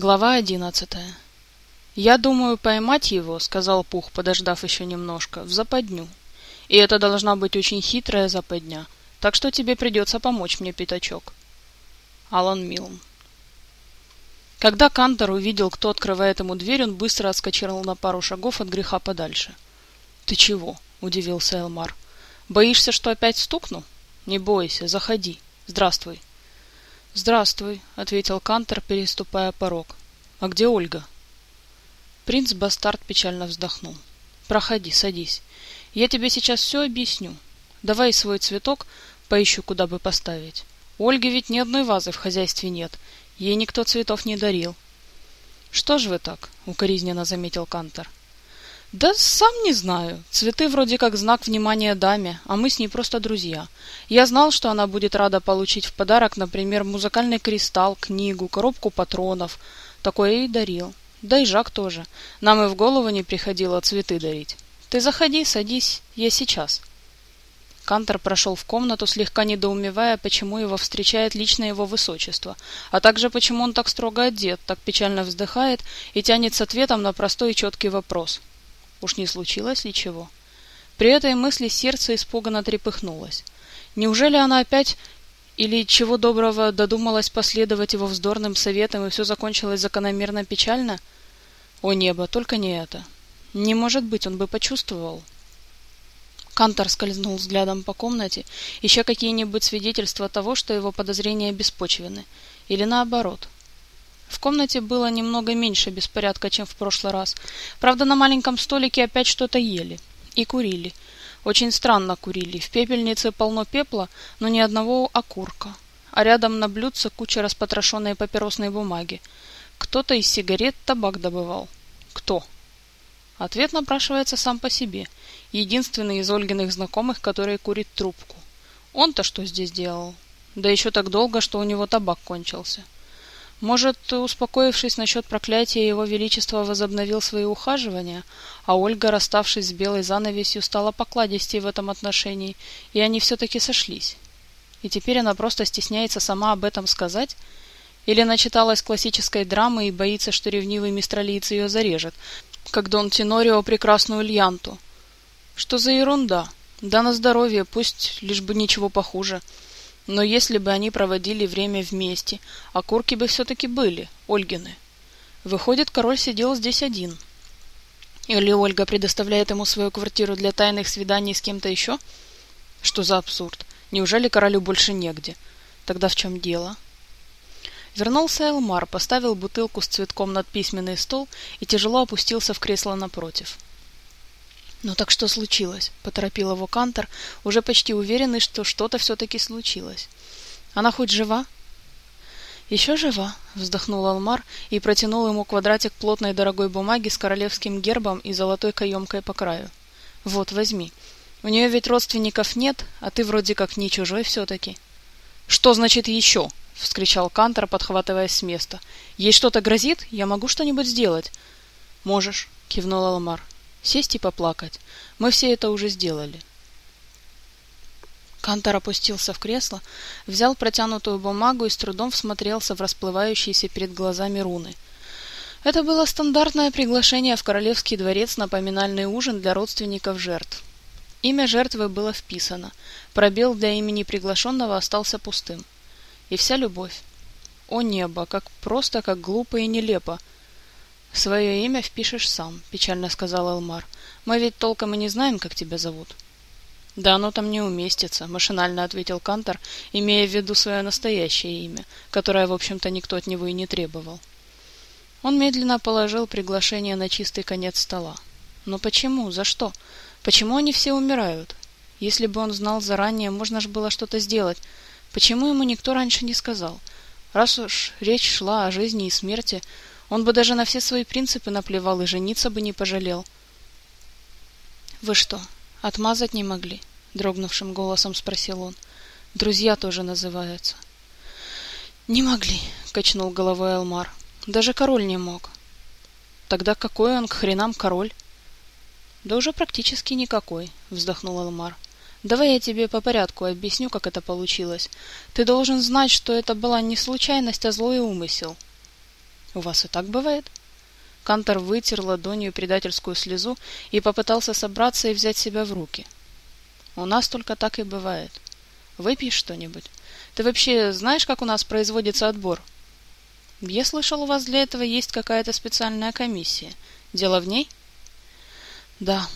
Глава одиннадцатая. «Я думаю поймать его», — сказал Пух, подождав еще немножко, — «в западню. И это должна быть очень хитрая западня, так что тебе придется помочь мне, пятачок». Алан Милн. Когда Кантор увидел, кто открывает ему дверь, он быстро отскочил на пару шагов от греха подальше. «Ты чего?» — удивился Элмар. «Боишься, что опять стукну? Не бойся, заходи. Здравствуй». «Здравствуй», — ответил Кантор, переступая порог. «А где Ольга?» Принц Бастард печально вздохнул. «Проходи, садись. Я тебе сейчас все объясню. Давай свой цветок, поищу, куда бы поставить. У Ольги ведь ни одной вазы в хозяйстве нет. Ей никто цветов не дарил». «Что ж вы так?» — укоризненно заметил Кантор. Да сам не знаю. Цветы вроде как знак внимания даме, а мы с ней просто друзья. Я знал, что она будет рада получить в подарок, например, музыкальный кристалл, книгу, коробку патронов. Такое и дарил. Да и Жак тоже. Нам и в голову не приходило цветы дарить. Ты заходи, садись, я сейчас. Кантор прошел в комнату, слегка недоумевая, почему его встречает лично его высочество, а также почему он так строго одет, так печально вздыхает и тянет с ответом на простой и четкий вопрос. Уж не случилось ли чего? При этой мысли сердце испуганно трепыхнулось. Неужели она опять или чего доброго додумалась последовать его вздорным советам, и все закончилось закономерно печально? О небо, только не это. Не может быть, он бы почувствовал. Кантор скользнул взглядом по комнате, ища какие-нибудь свидетельства того, что его подозрения беспочвены, или наоборот – в комнате было немного меньше беспорядка, чем в прошлый раз. Правда, на маленьком столике опять что-то ели. И курили. Очень странно курили. В пепельнице полно пепла, но ни одного окурка. А рядом на блюдце куча распотрошенной папиросной бумаги. Кто-то из сигарет табак добывал. Кто? Ответ напрашивается сам по себе. Единственный из Ольгиных знакомых, который курит трубку. Он-то что здесь делал? Да еще так долго, что у него табак кончился. Может, успокоившись насчет проклятия, его величество возобновил свои ухаживания, а Ольга, расставшись с белой занавесью, стала покладистей в этом отношении, и они все-таки сошлись. И теперь она просто стесняется сама об этом сказать? Или начиталась классической драмы и боится, что ревнивый мистралиец ее зарежет, как Дон Тенорио прекрасную Льянту? Что за ерунда? Да на здоровье, пусть лишь бы ничего похуже. Но если бы они проводили время вместе, окурки бы все-таки были, Ольгины. Выходит, король сидел здесь один. Или Ольга предоставляет ему свою квартиру для тайных свиданий с кем-то еще? Что за абсурд? Неужели королю больше негде? Тогда в чем дело? Вернулся Элмар, поставил бутылку с цветком над письменный стол и тяжело опустился в кресло напротив. — «Ну так что случилось?» — поторопил его Кантор, уже почти уверенный, что что-то все-таки случилось. «Она хоть жива?» «Еще жива», — вздохнул Алмар и протянул ему квадратик плотной дорогой бумаги с королевским гербом и золотой каемкой по краю. «Вот, возьми. У нее ведь родственников нет, а ты вроде как не чужой все-таки». «Что значит еще?» — вскричал Кантор, подхватываясь с места. «Ей что-то грозит? Я могу что-нибудь сделать?» «Можешь», — кивнул Алмар. Сесть и поплакать. Мы все это уже сделали. Кантор опустился в кресло, взял протянутую бумагу и с трудом всмотрелся в расплывающиеся перед глазами руны. Это было стандартное приглашение в королевский дворец на поминальный ужин для родственников жертв. Имя жертвы было вписано, пробел для имени приглашенного остался пустым. И вся любовь. О небо, как просто, как глупо и нелепо — «Свое имя впишешь сам», — печально сказал Элмар. «Мы ведь толком и не знаем, как тебя зовут». «Да оно там не уместится», — машинально ответил Кантор, имея в виду свое настоящее имя, которое, в общем-то, никто от него и не требовал. Он медленно положил приглашение на чистый конец стола. «Но почему? За что? Почему они все умирают? Если бы он знал заранее, можно же было что-то сделать. Почему ему никто раньше не сказал? Раз уж речь шла о жизни и смерти, он бы даже на все свои принципы наплевал и жениться бы не пожалел. «Вы что, отмазать не могли?» — дрогнувшим голосом спросил он. «Друзья тоже называются». «Не могли», — качнул головой Элмар. «Даже король не мог». «Тогда какой он к хренам король?» «Да уже практически никакой», — вздохнул Элмар. «Давай я тебе по порядку объясню, как это получилось. Ты должен знать, что это была не случайность, а злой умысел». У вас и так бывает? Кантор вытер ладонью предательскую слезу и попытался собраться и взять себя в руки. У нас только так и бывает. Выпьешь что-нибудь? Ты вообще знаешь, как у нас производится отбор? Я слышал, у вас для этого есть какая-то специальная комиссия. Дело в ней? Да.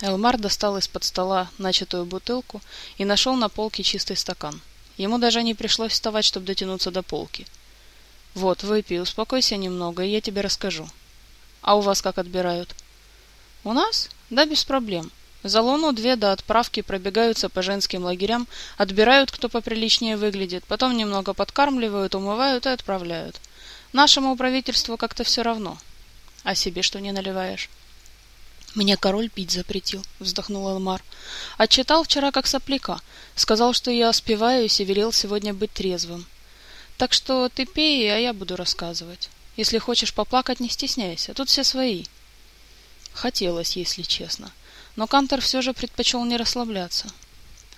Элмар достал из-под стола начатую бутылку и нашел на полке чистый стакан. Ему даже не пришлось вставать, чтобы дотянуться до полки. Вот, выпей, успокойся немного, и я тебе расскажу. А у вас как отбирают? У нас? Да, без проблем. За луну две до отправки пробегаются по женским лагерям, отбирают, кто поприличнее выглядит, потом немного подкармливают, умывают и отправляют. Нашему правительству как-то все равно. А себе что не наливаешь? Мне король пить запретил, вздохнул Элмар. Отчитал вчера как сопляка. Сказал, что я спиваюсь и велел сегодня быть трезвым. Так что ты пей, а я буду рассказывать. Если хочешь поплакать, не стесняйся, тут все свои. Хотелось, если честно. Но Кантор все же предпочел не расслабляться.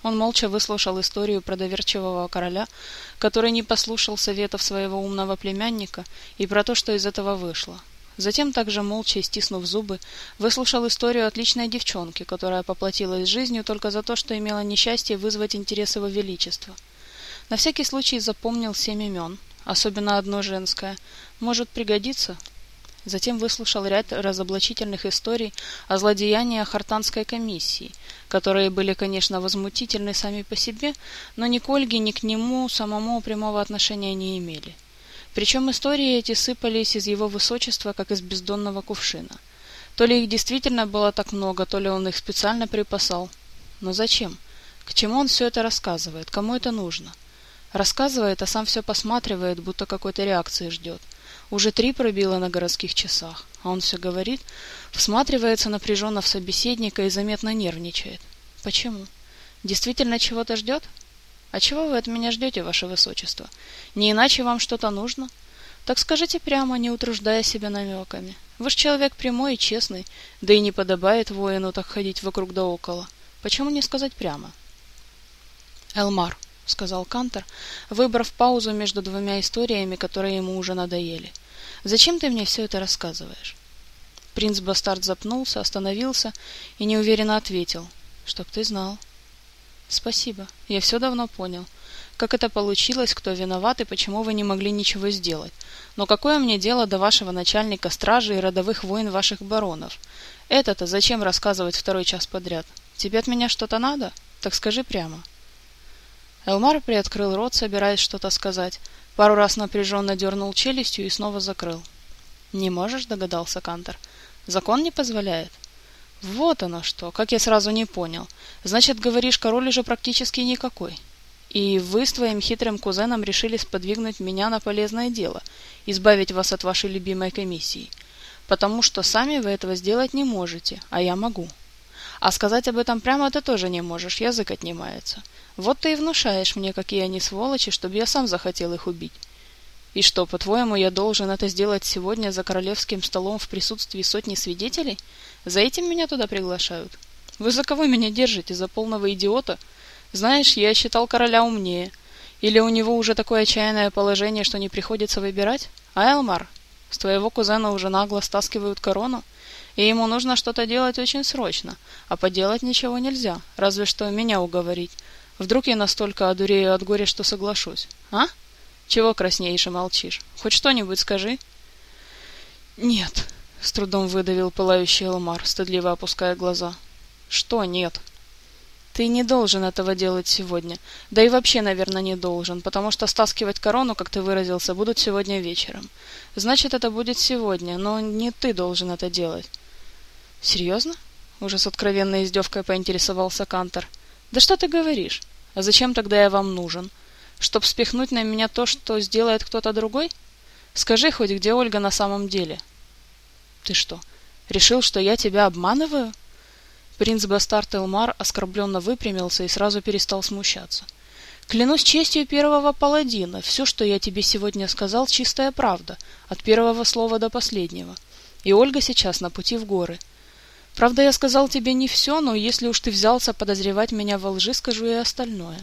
Он молча выслушал историю про доверчивого короля, который не послушал советов своего умного племянника, и про то, что из этого вышло. Затем, также молча и стиснув зубы, выслушал историю отличной девчонки, которая поплатилась жизнью только за то, что имела несчастье вызвать интерес его величества. На всякий случай запомнил семь имен, особенно одно женское. Может пригодиться? Затем выслушал ряд разоблачительных историй о злодеяниях Артанской комиссии, которые были, конечно, возмутительны сами по себе, но ни к Ольге, ни к нему самому прямого отношения не имели. Причем истории эти сыпались из его высочества, как из бездонного кувшина. То ли их действительно было так много, то ли он их специально припасал. Но зачем? К чему он все это рассказывает? Кому это нужно? Рассказывает, а сам все посматривает, будто какой-то реакции ждет. Уже три пробило на городских часах, а он все говорит, всматривается напряженно в собеседника и заметно нервничает. Почему? Действительно чего-то ждет? А чего вы от меня ждете, ваше высочество? Не иначе вам что-то нужно? Так скажите прямо, не утруждая себя намеками. Вы ж человек прямой и честный, да и не подобает воину так ходить вокруг да около. Почему не сказать прямо? Элмар, — сказал Кантор, выбрав паузу между двумя историями, которые ему уже надоели. «Зачем ты мне все это рассказываешь?» Принц Бастард запнулся, остановился и неуверенно ответил. «Чтоб ты знал». «Спасибо. Я все давно понял. Как это получилось, кто виноват и почему вы не могли ничего сделать. Но какое мне дело до вашего начальника стражи и родовых войн ваших баронов? Это-то зачем рассказывать второй час подряд? Тебе от меня что-то надо? Так скажи прямо». Элмар приоткрыл рот, собираясь что-то сказать. Пару раз напряженно дернул челюстью и снова закрыл. «Не можешь?» — догадался Кантор. «Закон не позволяет?» «Вот оно что! Как я сразу не понял. Значит, говоришь, король уже практически никакой. И вы с твоим хитрым кузеном решили сподвигнуть меня на полезное дело, избавить вас от вашей любимой комиссии. Потому что сами вы этого сделать не можете, а я могу. А сказать об этом прямо ты тоже не можешь, язык отнимается. Вот ты и внушаешь мне, какие они сволочи, чтобы я сам захотел их убить. И что, по-твоему, я должен это сделать сегодня за королевским столом в присутствии сотни свидетелей? За этим меня туда приглашают? Вы за кого меня держите? За полного идиота? Знаешь, я считал короля умнее. Или у него уже такое отчаянное положение, что не приходится выбирать? А, Элмар, с твоего кузена уже нагло стаскивают корону? И ему нужно что-то делать очень срочно, а поделать ничего нельзя, разве что меня уговорить. Вдруг я настолько одурею от горя, что соглашусь. А? Чего краснеешь и молчишь? Хоть что-нибудь скажи. Нет, с трудом выдавил пылающий Элмар, стыдливо опуская глаза. Что нет? Ты не должен этого делать сегодня. Да и вообще, наверное, не должен, потому что стаскивать корону, как ты выразился, будут сегодня вечером. Значит, это будет сегодня, но не ты должен это делать. Серьезно? Уже с откровенной издевкой поинтересовался Кантор. — да что ты говоришь? А зачем тогда я вам нужен? Чтоб спихнуть на меня то, что сделает кто-то другой? Скажи хоть, где Ольга на самом деле? Ты что, решил, что я тебя обманываю? Принц Бастарт Элмар оскорбленно выпрямился и сразу перестал смущаться. Клянусь честью первого паладина, все, что я тебе сегодня сказал, чистая правда, от первого слова до последнего. И Ольга сейчас на пути в горы. Правда, я сказал тебе не все, но если уж ты взялся подозревать меня во лжи, скажу и остальное.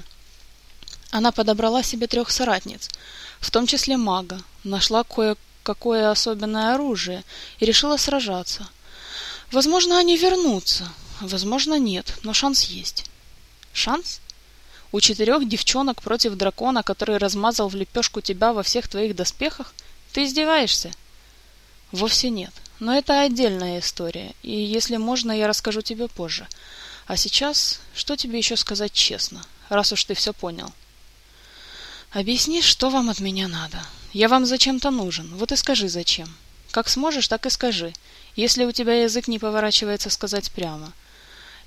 Она подобрала себе трех соратниц, в том числе мага, нашла кое какое особенное оружие, и решила сражаться. Возможно, они вернутся, возможно, нет, но шанс есть. Шанс? У четырех девчонок против дракона, который размазал в лепешку тебя во всех твоих доспехах? Ты издеваешься? Вовсе нет. Но это отдельная история, и если можно, я расскажу тебе позже. А сейчас, что тебе еще сказать честно, раз уж ты все понял? Объясни, что вам от меня надо. Я вам зачем-то нужен, вот и скажи зачем. Как сможешь, так и скажи, если у тебя язык не поворачивается сказать прямо.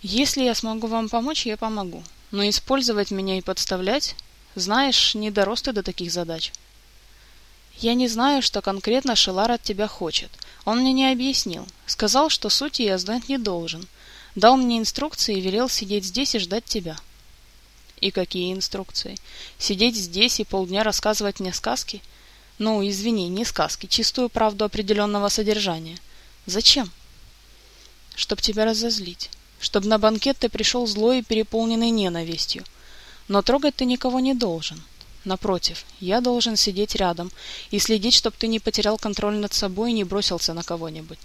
Если я смогу вам помочь, я помогу. Но использовать меня и подставлять, знаешь, не дорос ты до таких задач. Я не знаю, что конкретно Шелар от тебя хочет. Он мне не объяснил. Сказал, что сути я знать не должен. Дал мне инструкции и велел сидеть здесь и ждать тебя. И какие инструкции? Сидеть здесь и полдня рассказывать мне сказки? Ну, извини, не сказки, чистую правду определенного содержания. Зачем? Чтоб тебя разозлить. Чтоб на банкет ты пришел злой и переполненный ненавистью. Но трогать ты никого не должен. Напротив, я должен сидеть рядом и следить, чтоб ты не потерял контроль над собой и не бросился на кого-нибудь.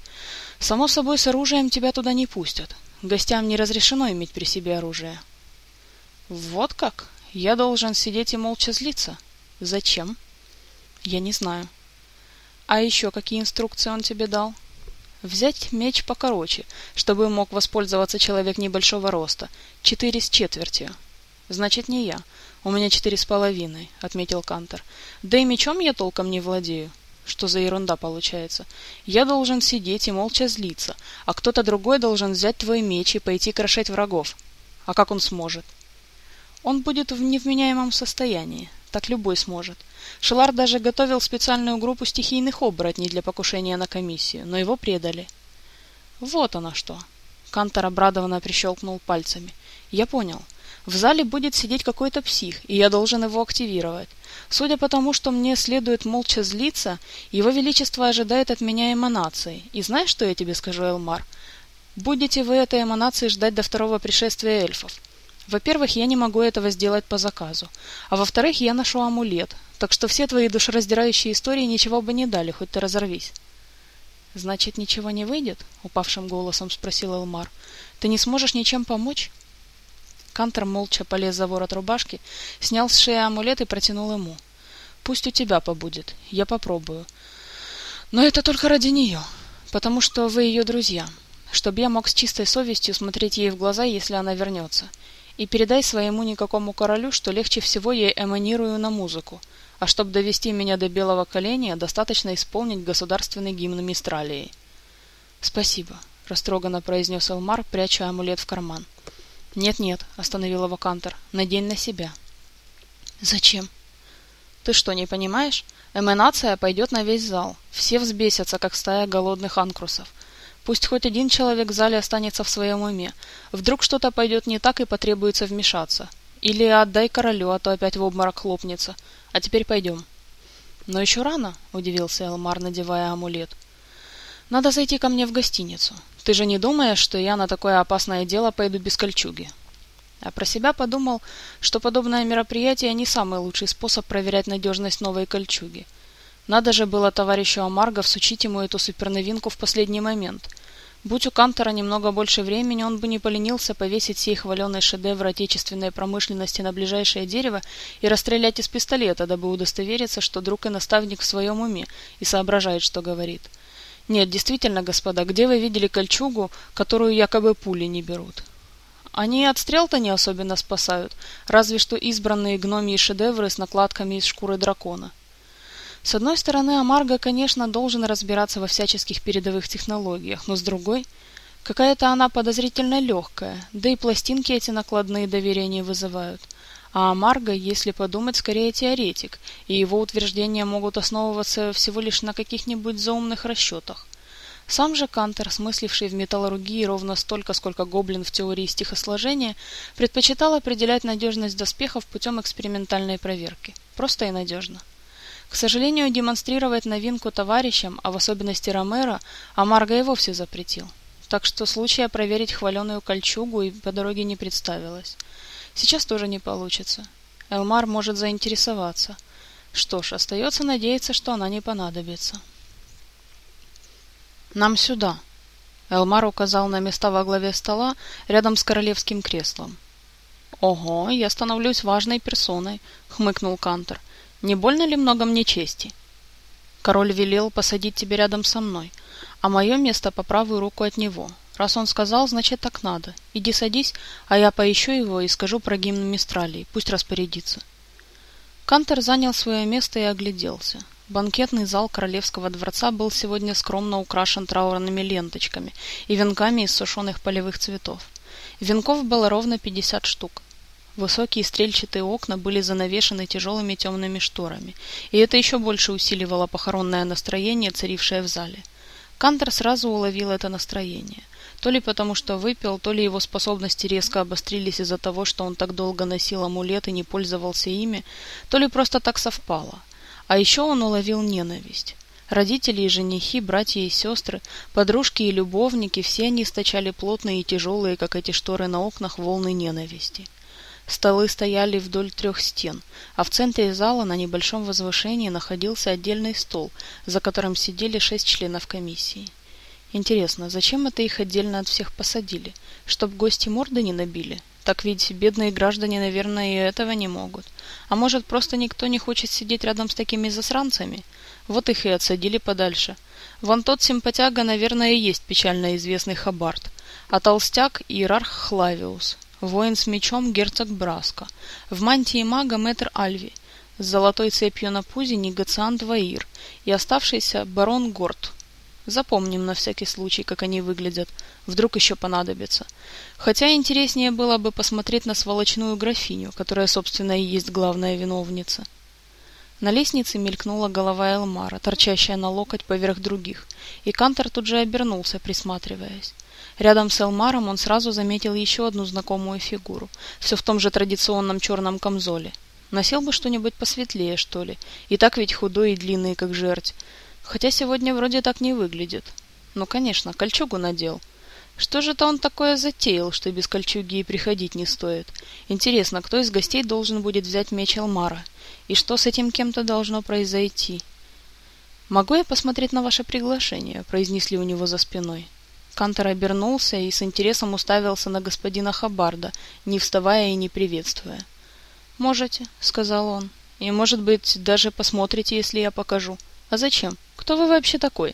Само собой, с оружием тебя туда не пустят. Гостям не разрешено иметь при себе оружие. Вот как? Я должен сидеть и молча злиться? Зачем? Я не знаю. А еще какие инструкции он тебе дал? Взять меч покороче, чтобы мог воспользоваться человек небольшого роста. Четыре с четвертью. Значит, не я. У меня четыре с половиной, отметил Кантор. Да и мечом я толком не владею. Что за ерунда получается? Я должен сидеть и молча злиться, а кто-то другой должен взять твой меч и пойти крошить врагов. А как он сможет? Он будет в невменяемом состоянии. Так любой сможет. Шелар даже готовил специальную группу стихийных оборотней для покушения на комиссию, но его предали. Вот оно что. Кантор обрадованно прищелкнул пальцами. Я понял. В зале будет сидеть какой-то псих, и я должен его активировать. Судя по тому, что мне следует молча злиться, его величество ожидает от меня эманации. И знаешь, что я тебе скажу, Элмар? Будете вы этой эманации ждать до второго пришествия эльфов. Во-первых, я не могу этого сделать по заказу. А во-вторых, я ношу амулет. Так что все твои душераздирающие истории ничего бы не дали, хоть ты разорвись. Значит, ничего не выйдет? Упавшим голосом спросил Элмар. Ты не сможешь ничем помочь? Кантор молча полез за ворот рубашки, снял с шеи амулет и протянул ему. «Пусть у тебя побудет. Я попробую. Но это только ради нее, потому что вы ее друзья, чтобы я мог с чистой совестью смотреть ей в глаза, если она вернется. И передай своему никакому королю, что легче всего я эманирую на музыку, а чтобы довести меня до белого коленя, достаточно исполнить государственный гимн Мистралии». «Спасибо», — растроганно произнес Элмар, пряча амулет в карман. «Нет-нет», — остановил его Кантор, — «надень на себя». «Зачем?» «Ты что, не понимаешь? Эманация пойдет на весь зал. Все взбесятся, как стая голодных анкрусов. Пусть хоть один человек в зале останется в своем уме. Вдруг что-то пойдет не так и потребуется вмешаться. Или отдай королю, а то опять в обморок хлопнется. А теперь пойдем». «Но еще рано», — удивился Элмар, надевая амулет. «Надо зайти ко мне в гостиницу. Ты же не думаешь, что я на такое опасное дело пойду без кольчуги?» А про себя подумал, что подобное мероприятие не самый лучший способ проверять надежность новой кольчуги. Надо же было товарищу Амарго всучить ему эту суперновинку в последний момент. Будь у Кантора немного больше времени, он бы не поленился повесить сей хваленый шедевр отечественной промышленности на ближайшее дерево и расстрелять из пистолета, дабы удостовериться, что друг и наставник в своем уме и соображает, что говорит. Нет, действительно, господа, где вы видели кольчугу, которую якобы пули не берут? Они от стрел-то не особенно спасают, разве что избранные гномьи шедевры с накладками из шкуры дракона. С одной стороны, Амарго, конечно, должен разбираться во всяческих передовых технологиях, но с другой, какая-то она подозрительно легкая, да и пластинки эти накладные доверия не вызывают. А Амарго, если подумать, скорее теоретик, и его утверждения могут основываться всего лишь на каких-нибудь заумных расчетах. Сам же Кантер, смысливший в металлургии ровно столько, сколько гоблин в теории стихосложения, предпочитал определять надежность доспехов путем экспериментальной проверки. Просто и надежно. К сожалению, демонстрировать новинку товарищам, а в особенности Ромеро, Амарго и вовсе запретил. Так что случая проверить хваленую кольчугу и по дороге не представилось. Сейчас тоже не получится. Элмар может заинтересоваться. Что ж, остается надеяться, что она не понадобится. Нам сюда. Элмар указал на места во главе стола рядом с королевским креслом. Ого, я становлюсь важной персоной, хмыкнул Кантор. Не больно ли много мне чести? Король велел посадить тебя рядом со мной, а мое место по правую руку от него. Раз он сказал, значит так надо. Иди садись, а я поищу его и скажу про гимн Мистралии. Пусть распорядится. Кантер занял свое место и огляделся. Банкетный зал королевского дворца был сегодня скромно украшен траурными ленточками и венками из сушеных полевых цветов. Венков было ровно пятьдесят штук. Высокие стрельчатые окна были занавешены тяжелыми темными шторами, и это еще больше усиливало похоронное настроение, царившее в зале. Кантер сразу уловил это настроение. То ли потому, что выпил, то ли его способности резко обострились из-за того, что он так долго носил амулет и не пользовался ими, то ли просто так совпало. А еще он уловил ненависть. Родители и женихи, братья и сестры, подружки и любовники, все они источали плотные и тяжелые, как эти шторы на окнах, волны ненависти. Столы стояли вдоль трех стен, а в центре зала на небольшом возвышении находился отдельный стол, за которым сидели шесть членов комиссии. Интересно, зачем это их отдельно от всех посадили? Чтоб гости морды не набили? Так ведь бедные граждане, наверное, и этого не могут. А может, просто никто не хочет сидеть рядом с такими засранцами? Вот их и отсадили подальше. Вон тот симпатяга, наверное, и есть печально известный Хабарт, а толстяк – иерарх Хлавиус воин с мечом герцог Браско, в мантии мага мэтр Альви, с золотой цепью на пузе негациант Ваир и оставшийся барон Горд. Запомним на всякий случай, как они выглядят, вдруг еще понадобится. Хотя интереснее было бы посмотреть на сволочную графиню, которая, собственно, и есть главная виновница. На лестнице мелькнула голова Элмара, торчащая на локоть поверх других, и Кантор тут же обернулся, присматриваясь. Рядом с Элмаром он сразу заметил еще одну знакомую фигуру, все в том же традиционном черном камзоле. Носил бы что-нибудь посветлее, что ли, и так ведь худой и длинный, как жерть. Хотя сегодня вроде так не выглядит. Ну, конечно, кольчугу надел. Что же это он такое затеял, что без кольчуги и приходить не стоит? Интересно, кто из гостей должен будет взять меч Элмара? И что с этим кем-то должно произойти? «Могу я посмотреть на ваше приглашение?» – произнесли у него за спиной. Кантор обернулся и с интересом уставился на господина Хабарда, не вставая и не приветствуя. «Можете», — сказал он. «И, может быть, даже посмотрите, если я покажу. А зачем? Кто вы вообще такой?»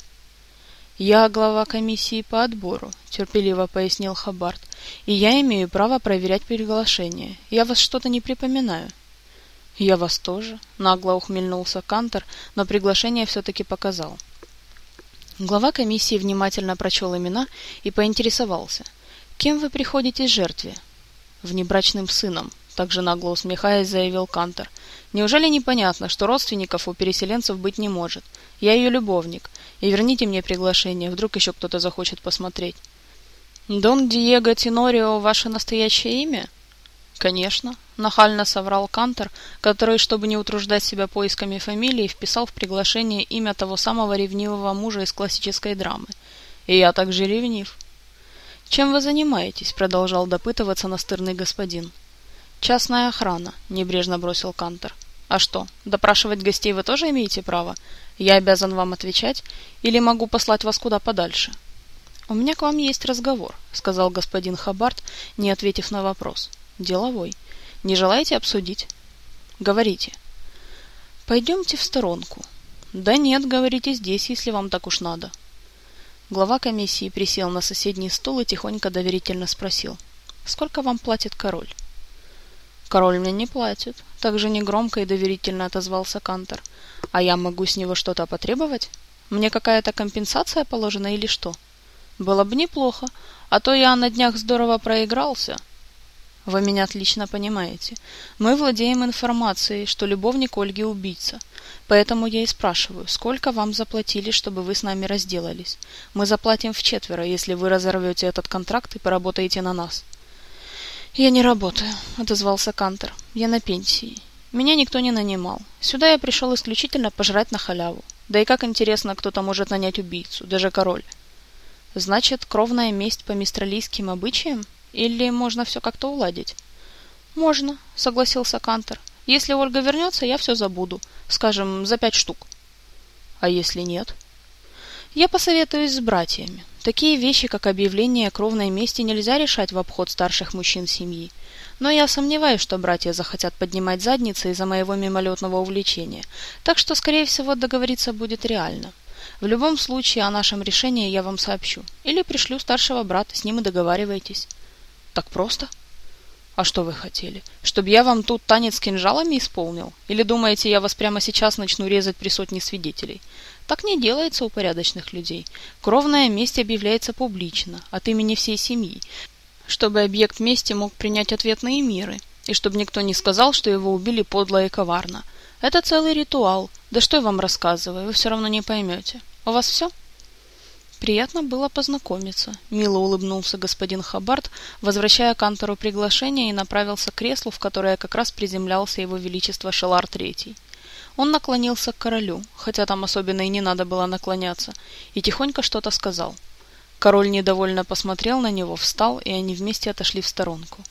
«Я глава комиссии по отбору», — терпеливо пояснил Хабард, «и я имею право проверять приглашение. Я вас что-то не припоминаю». «Я вас тоже», — нагло ухмыльнулся Кантор, но приглашение все-таки показал. Глава комиссии внимательно прочел имена и поинтересовался. «Кем вы приходите жертве?» «Внебрачным сыном», — также нагло усмехаясь, заявил Кантор. «Неужели непонятно, что родственников у переселенцев быть не может? Я ее любовник. И верните мне приглашение, вдруг еще кто-то захочет посмотреть». «Дон Диего Тинорио — ваше настоящее имя?» «Конечно», — нахально соврал Кантер, который, чтобы не утруждать себя поисками фамилии, вписал в приглашение имя того самого ревнивого мужа из классической драмы. «И я также ревнив». «Чем вы занимаетесь?» — продолжал допытываться настырный господин. «Частная охрана», — небрежно бросил Кантер. «А что, допрашивать гостей вы тоже имеете право? Я обязан вам отвечать или могу послать вас куда подальше?» «У меня к вам есть разговор», — сказал господин Хабарт, не ответив на вопрос. Деловой. Не желаете обсудить? Говорите. Пойдемте в сторонку. Да нет, говорите здесь, если вам так уж надо. Глава комиссии присел на соседний стул и тихонько доверительно спросил. Сколько вам платит король? Король мне не платит. Так же негромко и доверительно отозвался Кантор. А я могу с него что-то потребовать? Мне какая-то компенсация положена или что? Было бы неплохо, а то я на днях здорово проигрался, вы меня отлично понимаете. Мы владеем информацией, что любовник Ольги убийца. Поэтому я и спрашиваю, сколько вам заплатили, чтобы вы с нами разделались? Мы заплатим в четверо, если вы разорвете этот контракт и поработаете на нас. Я не работаю, отозвался Кантер. Я на пенсии. Меня никто не нанимал. Сюда я пришел исключительно пожрать на халяву. Да и как интересно, кто-то может нанять убийцу, даже король. Значит, кровная месть по мистралийским обычаям? Или можно все как-то уладить? Можно, согласился Кантер. Если Ольга вернется, я все забуду. Скажем, за пять штук. А если нет? Я посоветуюсь с братьями. Такие вещи, как объявление о кровной мести, нельзя решать в обход старших мужчин семьи. Но я сомневаюсь, что братья захотят поднимать задницы из-за моего мимолетного увлечения, так что, скорее всего, договориться будет реально. В любом случае, о нашем решении я вам сообщу. Или пришлю старшего брата, с ним и договаривайтесь. Так просто? А что вы хотели? Чтобы я вам тут танец с кинжалами исполнил? Или думаете, я вас прямо сейчас начну резать при сотне свидетелей? Так не делается у порядочных людей. Кровная месть объявляется публично, от имени всей семьи, чтобы объект мести мог принять ответные меры, и чтобы никто не сказал, что его убили подло и коварно. Это целый ритуал. Да что я вам рассказываю, вы все равно не поймете. У вас все? Приятно было познакомиться. Мило улыбнулся господин Хабарт, возвращая Кантору приглашение и направился к креслу, в которое как раз приземлялся его величество Шелар Третий. Он наклонился к королю, хотя там особенно и не надо было наклоняться, и тихонько что-то сказал. Король недовольно посмотрел на него, встал, и они вместе отошли в сторонку.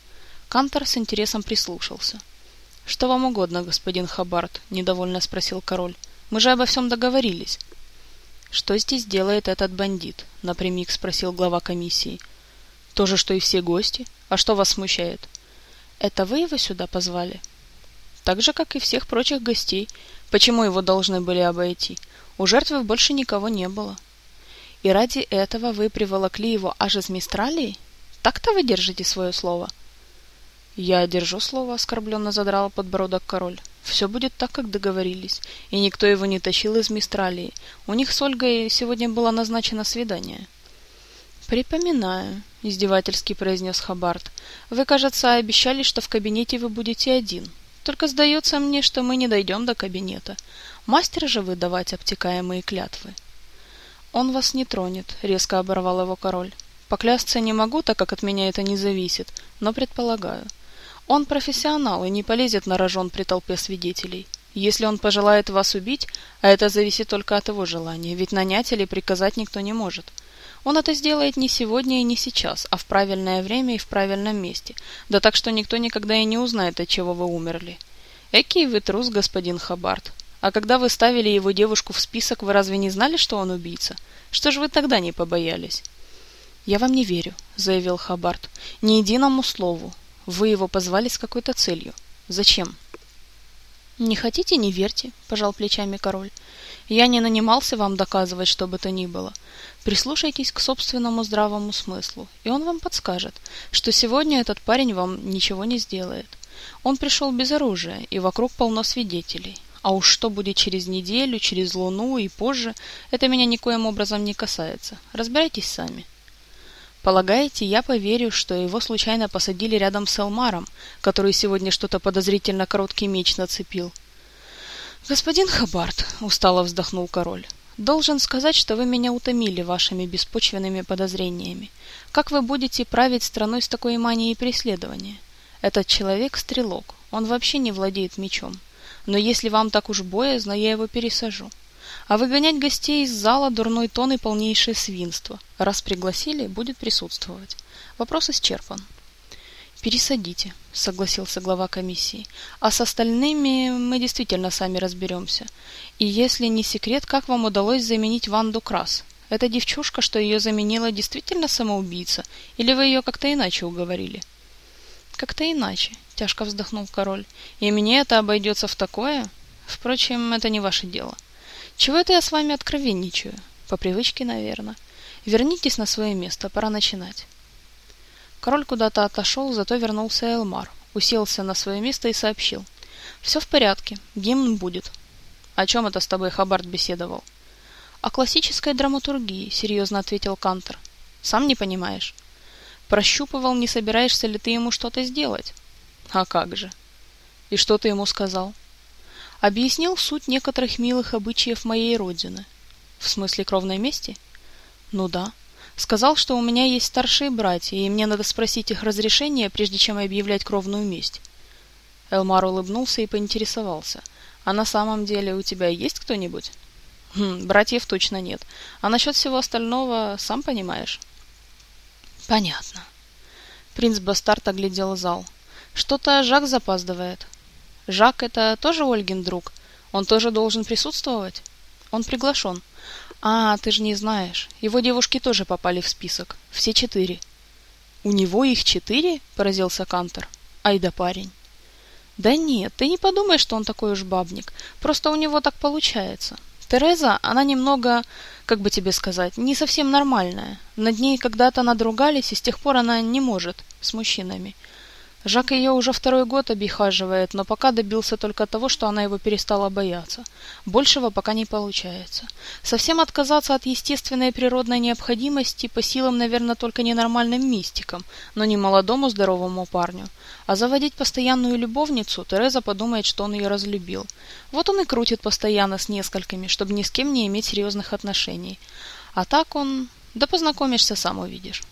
Кантор с интересом прислушался. «Что вам угодно, господин Хабарт?» – недовольно спросил король. «Мы же обо всем договорились». «Что здесь делает этот бандит?» – напрямик спросил глава комиссии. «То же, что и все гости. А что вас смущает?» «Это вы его сюда позвали?» «Так же, как и всех прочих гостей. Почему его должны были обойти? У жертвы больше никого не было. И ради этого вы приволокли его аж из Мистралии? Так-то вы держите свое слово? Я держу слово, оскорбленно задрал подбородок король. Все будет так, как договорились, и никто его не тащил из Мистралии. У них с Ольгой сегодня было назначено свидание. «Припоминаю», — издевательски произнес Хабарт. «Вы, кажется, обещали, что в кабинете вы будете один. Только сдается мне, что мы не дойдем до кабинета. Мастер же выдавать обтекаемые клятвы. Он вас не тронет, резко оборвал его король. Поклясться не могу, так как от меня это не зависит, но предполагаю. Он профессионал и не полезет на рожон при толпе свидетелей. Если он пожелает вас убить, а это зависит только от его желания, ведь нанять или приказать никто не может. Он это сделает не сегодня и не сейчас, а в правильное время и в правильном месте, да так что никто никогда и не узнает, от чего вы умерли. Экий вы трус, господин Хабарт. А когда вы ставили его девушку в список, вы разве не знали, что он убийца? Что же вы тогда не побоялись? Я вам не верю, заявил Хабарт. Ни единому слову. Вы его позвали с какой-то целью. Зачем? Не хотите, не верьте, пожал плечами король. Я не нанимался вам доказывать, что бы то ни было. Прислушайтесь к собственному здравому смыслу, и он вам подскажет, что сегодня этот парень вам ничего не сделает. Он пришел без оружия, и вокруг полно свидетелей. А уж что будет через неделю, через луну и позже, это меня никоим образом не касается. Разбирайтесь сами. Полагаете, я поверю, что его случайно посадили рядом с Элмаром, который сегодня что-то подозрительно короткий меч нацепил? «Господин Хабарт», — устало вздохнул король, — «должен сказать, что вы меня утомили вашими беспочвенными подозрениями. Как вы будете править страной с такой манией преследования? Этот человек — стрелок, он вообще не владеет мечом. Но если вам так уж боязно, я его пересажу. А выгонять гостей из зала дурной тон и полнейшее свинство. Раз пригласили, будет присутствовать. Вопрос исчерпан. «Пересадите», — согласился глава комиссии. «А с остальными мы действительно сами разберемся. И если не секрет, как вам удалось заменить Ванду Крас? Эта девчушка, что ее заменила, действительно самоубийца? Или вы ее как-то иначе уговорили?» «Как-то иначе», — тяжко вздохнул король. «И мне это обойдется в такое? Впрочем, это не ваше дело. Чего это я с вами откровенничаю? По привычке, наверное. Вернитесь на свое место, пора начинать». Король куда-то отошел, зато вернулся Элмар, уселся на свое место и сообщил. «Все в порядке, гимн будет». «О чем это с тобой Хабарт беседовал?» «О классической драматургии», — серьезно ответил Кантер. «Сам не понимаешь?» «Прощупывал, не собираешься ли ты ему что-то сделать?» «А как же?» «И что ты ему сказал?» «Объяснил суть некоторых милых обычаев моей родины». «В смысле кровной мести?» «Ну да». Сказал, что у меня есть старшие братья, и мне надо спросить их разрешения, прежде чем объявлять кровную месть. Элмар улыбнулся и поинтересовался. «А на самом деле у тебя есть кто-нибудь?» «Хм, братьев точно нет. А насчет всего остального, сам понимаешь?» «Понятно». Принц Бастарт оглядел зал. «Что-то Жак запаздывает». «Жак — это тоже Ольгин друг? Он тоже должен присутствовать?» Он приглашен. А, ты же не знаешь. Его девушки тоже попали в список. Все четыре. У него их четыре? Поразился Кантор. Ай да парень. Да нет, ты не подумай, что он такой уж бабник. Просто у него так получается. Тереза, она немного, как бы тебе сказать, не совсем нормальная. Над ней когда-то надругались, и с тех пор она не может с мужчинами. Жак ее уже второй год обихаживает, но пока добился только того, что она его перестала бояться. Большего пока не получается. Совсем отказаться от естественной природной необходимости по силам, наверное, только ненормальным мистикам, но не молодому здоровому парню. А заводить постоянную любовницу, Тереза подумает, что он ее разлюбил. Вот он и крутит постоянно с несколькими, чтобы ни с кем не иметь серьезных отношений. А так он... Да познакомишься, сам увидишь.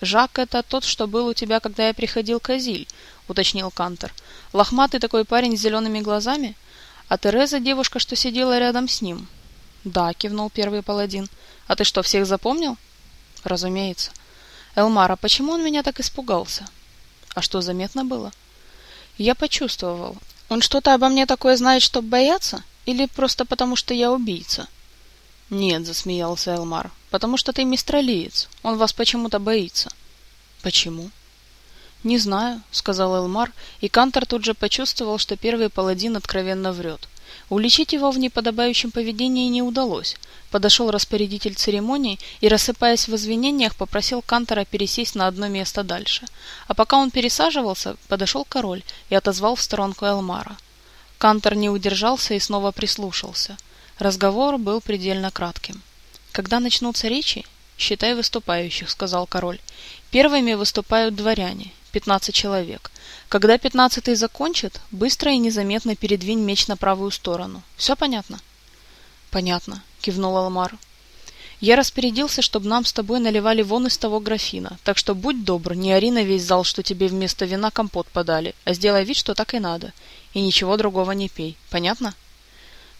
«Жак — это тот, что был у тебя, когда я приходил к Азиль», — уточнил Кантор. «Лохматый такой парень с зелеными глазами? А Тереза — девушка, что сидела рядом с ним?» «Да», — кивнул первый паладин. «А ты что, всех запомнил?» «Разумеется». «Элмара, почему он меня так испугался?» «А что, заметно было?» «Я почувствовал. Он что-то обо мне такое знает, чтоб бояться? Или просто потому, что я убийца?» «Нет», — засмеялся Элмар, — «потому что ты мистралиец. Он вас почему-то боится». «Почему?» «Не знаю», — сказал Элмар, и Кантор тут же почувствовал, что первый паладин откровенно врет. Уличить его в неподобающем поведении не удалось. Подошел распорядитель церемонии и, рассыпаясь в извинениях, попросил Кантора пересесть на одно место дальше. А пока он пересаживался, подошел король и отозвал в сторонку Элмара. Кантор не удержался и снова прислушался — Разговор был предельно кратким. «Когда начнутся речи, считай выступающих», — сказал король. «Первыми выступают дворяне, пятнадцать человек. Когда пятнадцатый закончит, быстро и незаметно передвинь меч на правую сторону. Все понятно?» «Понятно», — кивнул Алмар. «Я распорядился, чтобы нам с тобой наливали вон из того графина, так что будь добр, не ори на весь зал, что тебе вместо вина компот подали, а сделай вид, что так и надо, и ничего другого не пей. Понятно?»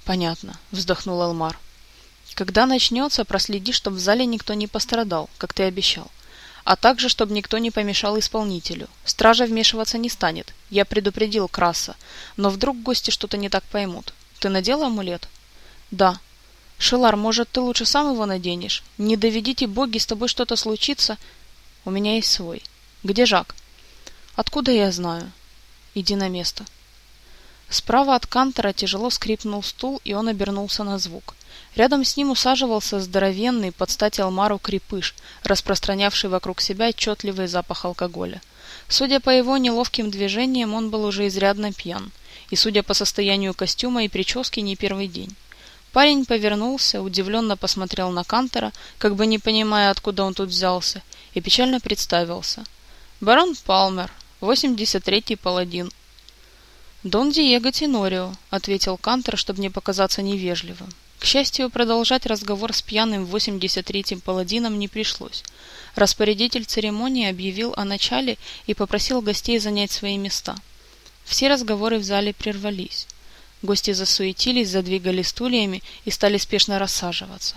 Понятно, вздохнул Элмар. Когда начнется, проследи, чтобы в зале никто не пострадал, как ты обещал. А также, чтобы никто не помешал исполнителю. Стража вмешиваться не станет. Я предупредил Краса. Но вдруг гости что-то не так поймут. Ты надел амулет? Да. Шелар, может, ты лучше сам его наденешь? Не доведите боги, с тобой что-то случится. У меня есть свой. Где Жак? Откуда я знаю? Иди на место. Справа от Кантора тяжело скрипнул стул, и он обернулся на звук. Рядом с ним усаживался здоровенный под стать Алмару крепыш, распространявший вокруг себя отчетливый запах алкоголя. Судя по его неловким движениям, он был уже изрядно пьян, и, судя по состоянию костюма и прически, не первый день. Парень повернулся, удивленно посмотрел на Кантора, как бы не понимая, откуда он тут взялся, и печально представился. «Барон Палмер, 83-й паладин, «Дон Диего Тенорио», — ответил Кантер, чтобы не показаться невежливым. К счастью, продолжать разговор с пьяным 83-м паладином не пришлось. Распорядитель церемонии объявил о начале и попросил гостей занять свои места. Все разговоры в зале прервались. Гости засуетились, задвигали стульями и стали спешно рассаживаться.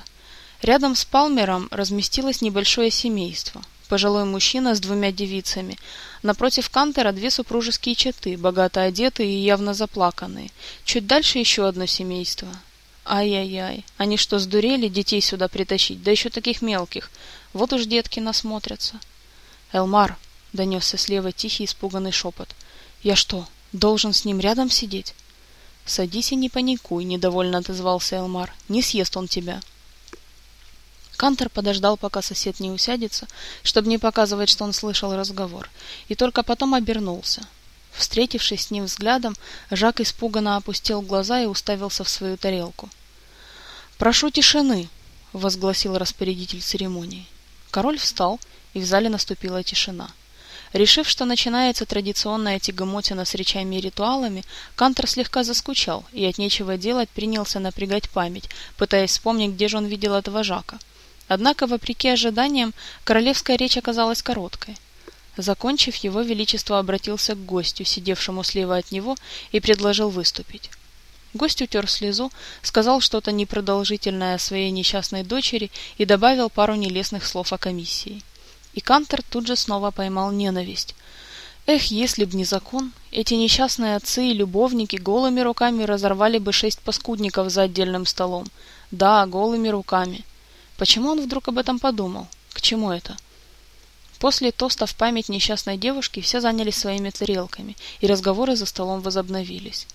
Рядом с Палмером разместилось небольшое семейство пожилой мужчина с двумя девицами. Напротив Кантера две супружеские четы, богато одетые и явно заплаканные. Чуть дальше еще одно семейство. Ай-яй-яй, они что, сдурели детей сюда притащить? Да еще таких мелких. Вот уж детки насмотрятся. Элмар, донесся слева тихий испуганный шепот. Я что, должен с ним рядом сидеть? Садись и не паникуй, недовольно отозвался Элмар. Не съест он тебя. Кантор подождал, пока сосед не усядется, чтобы не показывать, что он слышал разговор, и только потом обернулся. Встретившись с ним взглядом, Жак испуганно опустил глаза и уставился в свою тарелку. «Прошу тишины!» — возгласил распорядитель церемонии. Король встал, и в зале наступила тишина. Решив, что начинается традиционная тягомотина с речами и ритуалами, Кантор слегка заскучал и от нечего делать принялся напрягать память, пытаясь вспомнить, где же он видел этого Жака. Однако, вопреки ожиданиям, королевская речь оказалась короткой. Закончив, его величество обратился к гостю, сидевшему слева от него, и предложил выступить. Гость утер слезу, сказал что-то непродолжительное о своей несчастной дочери и добавил пару нелестных слов о комиссии. И Кантер тут же снова поймал ненависть. Эх, если б не закон, эти несчастные отцы и любовники голыми руками разорвали бы шесть паскудников за отдельным столом. Да, голыми руками. Почему он вдруг об этом подумал? К чему это? После тоста в память несчастной девушки все занялись своими тарелками, и разговоры за столом возобновились.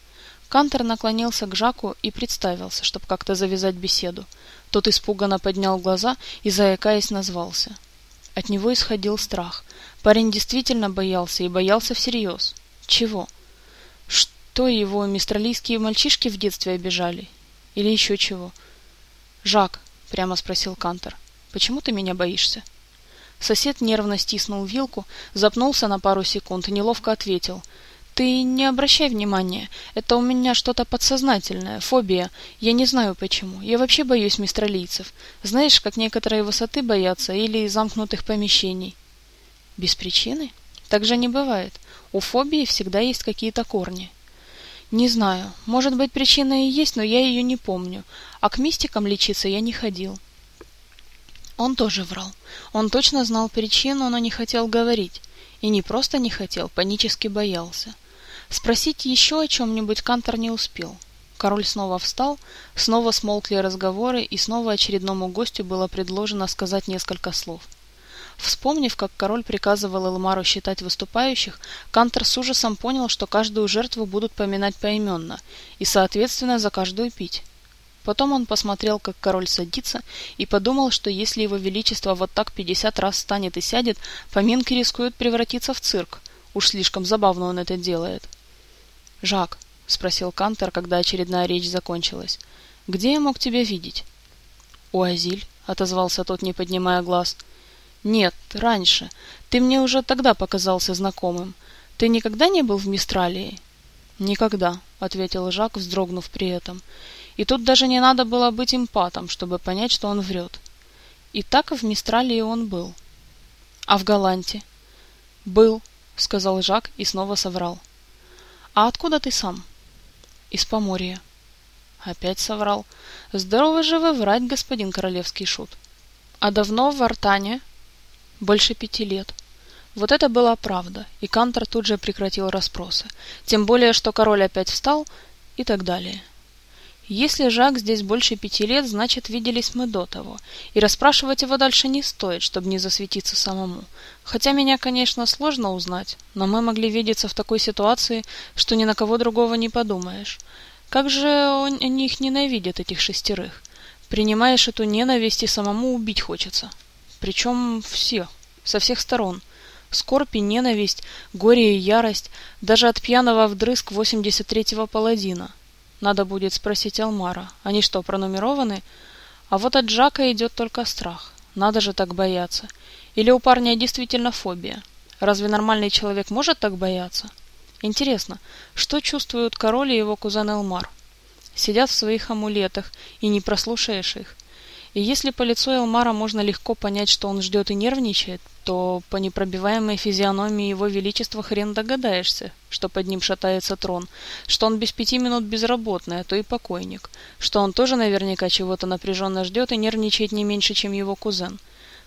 Кантер наклонился к Жаку и представился, чтобы как-то завязать беседу. Тот испуганно поднял глаза и, заикаясь, назвался. От него исходил страх. Парень действительно боялся и боялся всерьез. Чего? Что его мистралийские мальчишки в детстве обижали? Или еще чего? «Жак», — прямо спросил Кантер, — «почему ты меня боишься?» Сосед нервно стиснул вилку, запнулся на пару секунд и неловко ответил. «Ты не обращай внимания. Это у меня что-то подсознательное, фобия. Я не знаю почему. Я вообще боюсь мистралийцев. Знаешь, как некоторые высоты боятся или замкнутых помещений». «Без причины? Так же не бывает. У фобии всегда есть какие-то корни». «Не знаю. Может быть, причина и есть, но я ее не помню. А к мистикам лечиться я не ходил». Он тоже врал. Он точно знал причину, но не хотел говорить. И не просто не хотел, панически боялся. Спросить еще о чем-нибудь Кантор не успел. Король снова встал, снова смолкли разговоры, и снова очередному гостю было предложено сказать несколько слов. Вспомнив, как король приказывал Элмару считать выступающих, Кантор с ужасом понял, что каждую жертву будут поминать поименно, и, соответственно, за каждую пить. Потом он посмотрел, как король садится, и подумал, что если его величество вот так пятьдесят раз станет и сядет, поминки рискуют превратиться в цирк. Уж слишком забавно он это делает. «Жак», — спросил Кантер, когда очередная речь закончилась, — «где я мог тебя видеть?» «У Азиль», — отозвался тот, не поднимая глаз. «Нет, раньше. Ты мне уже тогда показался знакомым. Ты никогда не был в Мистралии?» «Никогда», — ответил Жак, вздрогнув при этом. И тут даже не надо было быть эмпатом, чтобы понять, что он врет. И так в Мистралии он был. А в Галанте? Был, сказал Жак и снова соврал. А откуда ты сам? Из Поморья. Опять соврал. Здорово же вы врать, господин королевский шут. А давно в Артане? Больше пяти лет. Вот это была правда, и Кантор тут же прекратил расспросы. Тем более, что король опять встал и так далее. Если Жак здесь больше пяти лет, значит, виделись мы до того. И расспрашивать его дальше не стоит, чтобы не засветиться самому. Хотя меня, конечно, сложно узнать, но мы могли видеться в такой ситуации, что ни на кого другого не подумаешь. Как же он, они их ненавидят, этих шестерых? Принимаешь эту ненависть и самому убить хочется. Причем всех, со всех сторон. Скорбь и ненависть, горе и ярость, даже от пьяного вдрызг 83-го паладина — надо будет спросить Алмара. Они что, пронумерованы? А вот от Джака идет только страх. Надо же так бояться. Или у парня действительно фобия? Разве нормальный человек может так бояться? Интересно, что чувствуют король и его кузен Элмар? Сидят в своих амулетах, и не прослушаешь их. И если по лицу Элмара можно легко понять, что он ждет и нервничает, то по непробиваемой физиономии его величества хрен догадаешься, что под ним шатается трон, что он без пяти минут безработный, а то и покойник, что он тоже наверняка чего-то напряженно ждет и нервничает не меньше, чем его кузен.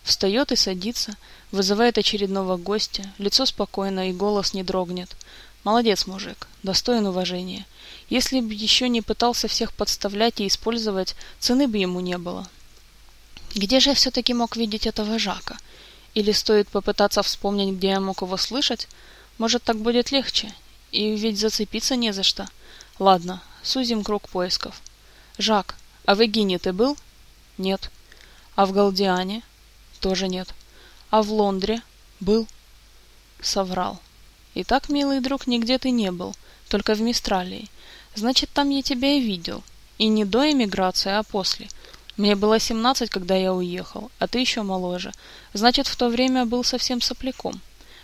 Встает и садится, вызывает очередного гостя, лицо спокойно и голос не дрогнет. Молодец, мужик, достоин уважения. Если бы еще не пытался всех подставлять и использовать, цены бы ему не было. Где же я все-таки мог видеть этого Жака? Или стоит попытаться вспомнить, где я мог его слышать? Может, так будет легче? И ведь зацепиться не за что. Ладно, сузим круг поисков. Жак, а в Эгине ты был? Нет. А в Галдиане? Тоже нет. А в Лондре? Был. Соврал. Итак, милый друг, нигде ты не был, только в Мистралии. Значит, там я тебя и видел. И не до эмиграции, а после — мне было семнадцать, когда я уехал, а ты еще моложе. Значит, в то время был совсем сопляком.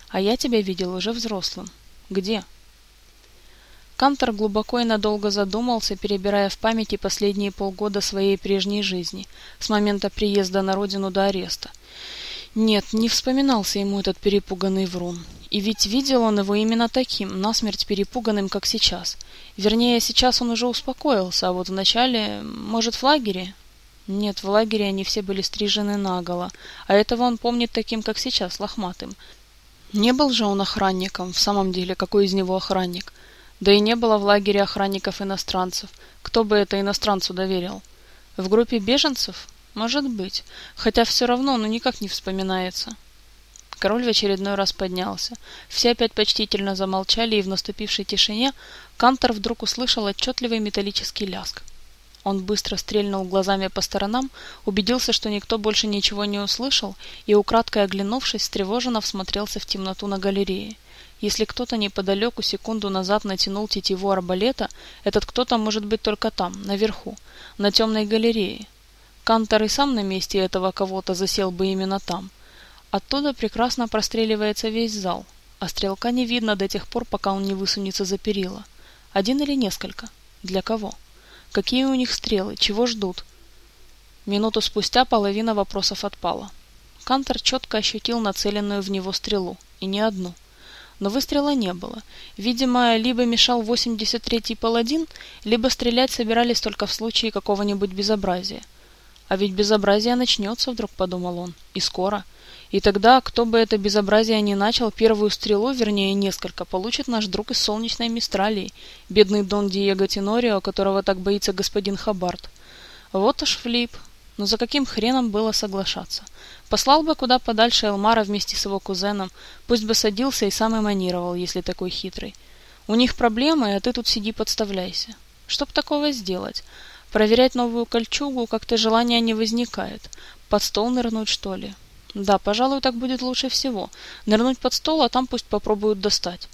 А я тебя видел уже взрослым. Где? Кантор глубоко и надолго задумался, перебирая в памяти последние полгода своей прежней жизни, с момента приезда на родину до ареста. Нет, не вспоминался ему этот перепуганный врун. И ведь видел он его именно таким, насмерть перепуганным, как сейчас. Вернее, сейчас он уже успокоился, а вот вначале, может, в лагере, нет, в лагере они все были стрижены наголо, а этого он помнит таким, как сейчас, лохматым. Не был же он охранником, в самом деле, какой из него охранник? Да и не было в лагере охранников-иностранцев. Кто бы это иностранцу доверил? В группе беженцев? Может быть. Хотя все равно, ну никак не вспоминается. Король в очередной раз поднялся. Все опять почтительно замолчали, и в наступившей тишине Кантор вдруг услышал отчетливый металлический ляск. Он быстро стрельнул глазами по сторонам, убедился, что никто больше ничего не услышал, и, украдкой оглянувшись, встревоженно всмотрелся в темноту на галерее. Если кто-то неподалеку секунду назад натянул тетиву арбалета, этот кто-то может быть только там, наверху, на темной галерее. Кантор и сам на месте этого кого-то засел бы именно там. Оттуда прекрасно простреливается весь зал, а стрелка не видно до тех пор, пока он не высунется за перила. Один или несколько? Для кого? — Какие у них стрелы? Чего ждут? Минуту спустя половина вопросов отпала. Кантор четко ощутил нацеленную в него стрелу, и не одну. Но выстрела не было. Видимо, либо мешал 83-й паладин, либо стрелять собирались только в случае какого-нибудь безобразия. А ведь безобразие начнется, вдруг подумал он, и скоро. И тогда, кто бы это безобразие ни начал, первую стрелу, вернее несколько, получит наш друг из солнечной Мистралии, бедный Дон Диего Тенорио, которого так боится господин Хабарт. Вот уж влип. Но за каким хреном было соглашаться? Послал бы куда подальше Элмара вместе с его кузеном, пусть бы садился и сам эманировал, если такой хитрый. У них проблемы, а ты тут сиди подставляйся. Чтоб такого сделать? Проверять новую кольчугу как-то желания не возникает. Под стол нырнуть, что ли? Да, пожалуй, так будет лучше всего. Нырнуть под стол, а там пусть попробуют достать.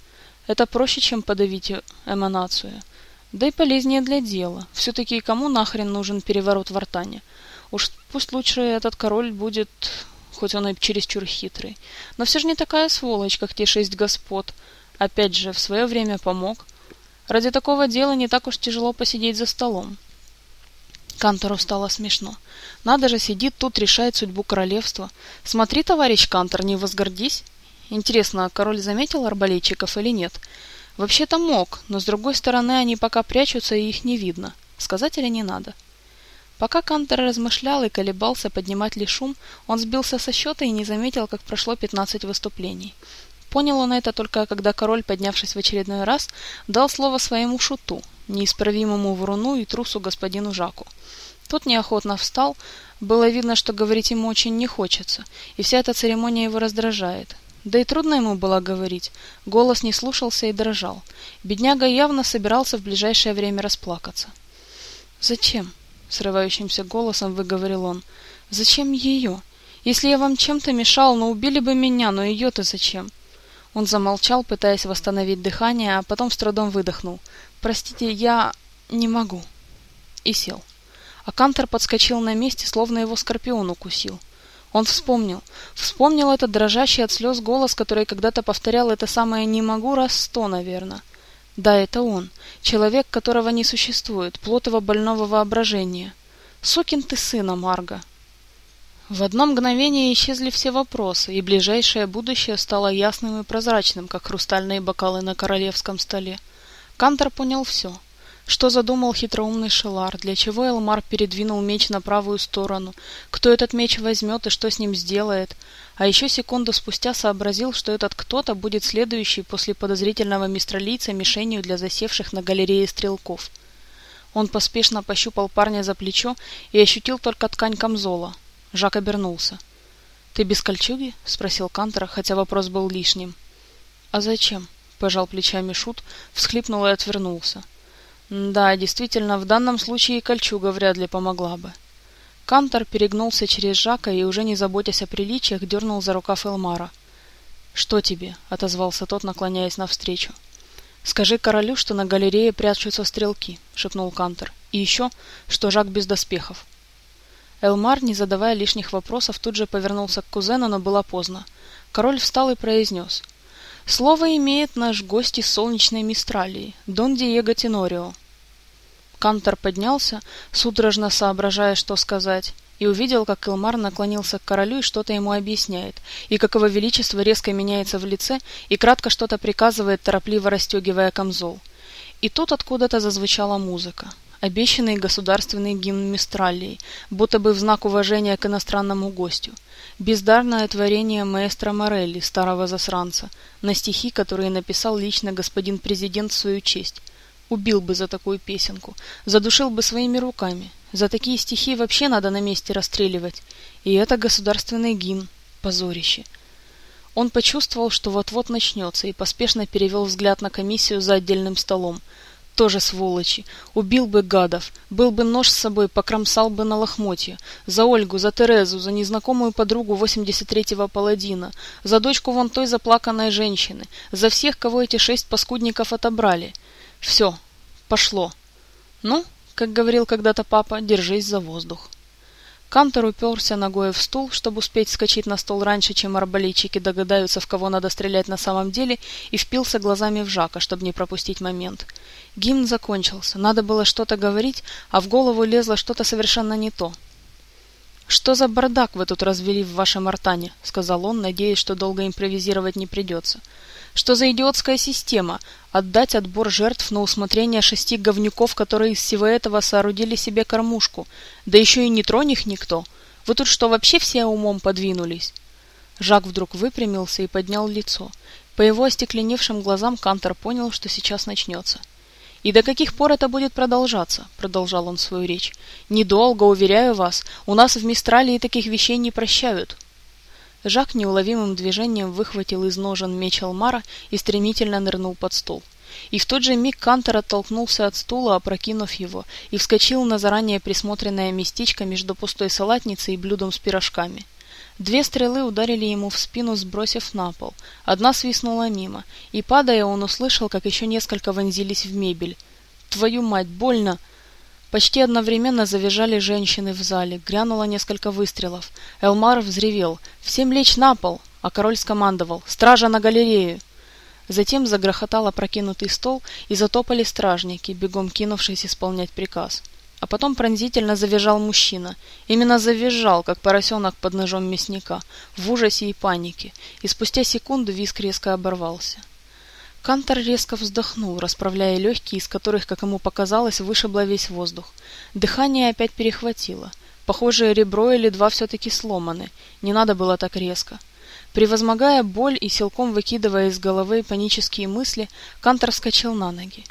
Это проще, чем подавить эманацию. Да и полезнее для дела. Все-таки кому нахрен нужен переворот в артане? Уж пусть лучше этот король будет, хоть он и чересчур хитрый. Но все же не такая сволочь, как те шесть господ. Опять же, в свое время помог. Ради такого дела не так уж тяжело посидеть за столом. Кантору стало смешно. Надо же, сидит тут, решает судьбу королевства. Смотри, товарищ Кантор, не возгордись. Интересно, а король заметил арбалетчиков или нет? Вообще-то мог, но с другой стороны они пока прячутся и их не видно. Сказать или не надо? Пока Кантор размышлял и колебался, поднимать ли шум, он сбился со счета и не заметил, как прошло пятнадцать выступлений. Понял он это только, когда король, поднявшись в очередной раз, дал слово своему шуту, неисправимому вруну и трусу господину Жаку. Тот неохотно встал, было видно, что говорить ему очень не хочется, и вся эта церемония его раздражает. Да и трудно ему было говорить, голос не слушался и дрожал. Бедняга явно собирался в ближайшее время расплакаться. «Зачем?» — срывающимся голосом выговорил он. «Зачем ее? Если я вам чем-то мешал, ну убили бы меня, но ее-то зачем?» Он замолчал, пытаясь восстановить дыхание, а потом с трудом выдохнул. «Простите, я не могу». И сел. А Кантер подскочил на месте, словно его скорпион укусил. Он вспомнил. Вспомнил этот дрожащий от слез голос, который когда-то повторял это самое «не могу» раз сто, наверное. Да, это он. Человек, которого не существует, плод его больного воображения. Сукин ты сына, Марга. В одно мгновение исчезли все вопросы, и ближайшее будущее стало ясным и прозрачным, как хрустальные бокалы на королевском столе. Кантор понял все. Что задумал хитроумный Шелар? Для чего Элмар передвинул меч на правую сторону? Кто этот меч возьмет и что с ним сделает? А еще секунду спустя сообразил, что этот кто-то будет следующий после подозрительного мистралийца мишенью для засевших на галерее стрелков. Он поспешно пощупал парня за плечо и ощутил только ткань камзола. Жак обернулся. «Ты без кольчуги?» — спросил Кантера, хотя вопрос был лишним. «А зачем?» — пожал плечами Шут, всхлипнул и отвернулся. Да, действительно, в данном случае кольчуга вряд ли помогла бы. Кантор перегнулся через Жака и, уже не заботясь о приличиях, дернул за рукав Элмара. «Что тебе?» — отозвался тот, наклоняясь навстречу. «Скажи королю, что на галерее прячутся стрелки», — шепнул Кантор. «И еще, что Жак без доспехов». Элмар, не задавая лишних вопросов, тут же повернулся к кузену, но было поздно. Король встал и произнес. «Слово имеет наш гость из солнечной Мистралии, Дон Диего Тенорио. Кантор поднялся, судорожно соображая, что сказать, и увидел, как Илмар наклонился к королю и что-то ему объясняет, и как его величество резко меняется в лице и кратко что-то приказывает, торопливо расстегивая камзол. И тут откуда-то зазвучала музыка. Обещанный государственный гимн Мистралии, будто бы в знак уважения к иностранному гостю, бездарное творение маэстро Морелли, старого засранца, на стихи, которые написал лично господин президент в свою честь. Убил бы за такую песенку, задушил бы своими руками. За такие стихи вообще надо на месте расстреливать. И это государственный гимн. Позорище. Он почувствовал, что вот-вот начнется, и поспешно перевел взгляд на комиссию за отдельным столом. Тоже сволочи. Убил бы гадов. Был бы нож с собой, покромсал бы на лохмотья. За Ольгу, за Терезу, за незнакомую подругу 83-го паладина. За дочку вон той заплаканной женщины. За всех, кого эти шесть паскудников отобрали. Все. Пошло. Ну, как говорил когда-то папа, держись за воздух. Кантор уперся ногой в стул, чтобы успеть вскочить на стол раньше, чем арбалетчики догадаются, в кого надо стрелять на самом деле, и впился глазами в Жака, чтобы не пропустить момент. Гимн закончился, надо было что-то говорить, а в голову лезло что-то совершенно не то. «Что за бардак вы тут развели в вашем артане?» — сказал он, надеясь, что долго импровизировать не придется. Что за идиотская система? Отдать отбор жертв на усмотрение шести говнюков, которые из всего этого соорудили себе кормушку. Да еще и не тронь их никто. Вы тут что, вообще все умом подвинулись?» Жак вдруг выпрямился и поднял лицо. По его остекленевшим глазам Кантор понял, что сейчас начнется. «И до каких пор это будет продолжаться?» — продолжал он свою речь. «Недолго, уверяю вас. У нас в Мистралии таких вещей не прощают. Жак неуловимым движением выхватил из ножен меч Алмара и стремительно нырнул под стол. И в тот же миг Кантор оттолкнулся от стула, опрокинув его, и вскочил на заранее присмотренное местечко между пустой салатницей и блюдом с пирожками. Две стрелы ударили ему в спину, сбросив на пол. Одна свистнула мимо, и, падая, он услышал, как еще несколько вонзились в мебель. «Твою мать, больно!» Почти одновременно завизжали женщины в зале, грянуло несколько выстрелов. Элмар взревел «Всем лечь на пол!», а король скомандовал «Стража на галерею!». Затем загрохотал опрокинутый стол, и затопали стражники, бегом кинувшись исполнять приказ. А потом пронзительно завизжал мужчина. Именно завизжал, как поросенок под ножом мясника, в ужасе и панике, и спустя секунду виск резко оборвался. Кантор резко вздохнул, расправляя легкие, из которых, как ему показалось, вышибло весь воздух. Дыхание опять перехватило. Похоже, ребро или два все-таки сломаны. Не надо было так резко. Превозмогая боль и силком выкидывая из головы панические мысли, Кантор вскочил на ноги.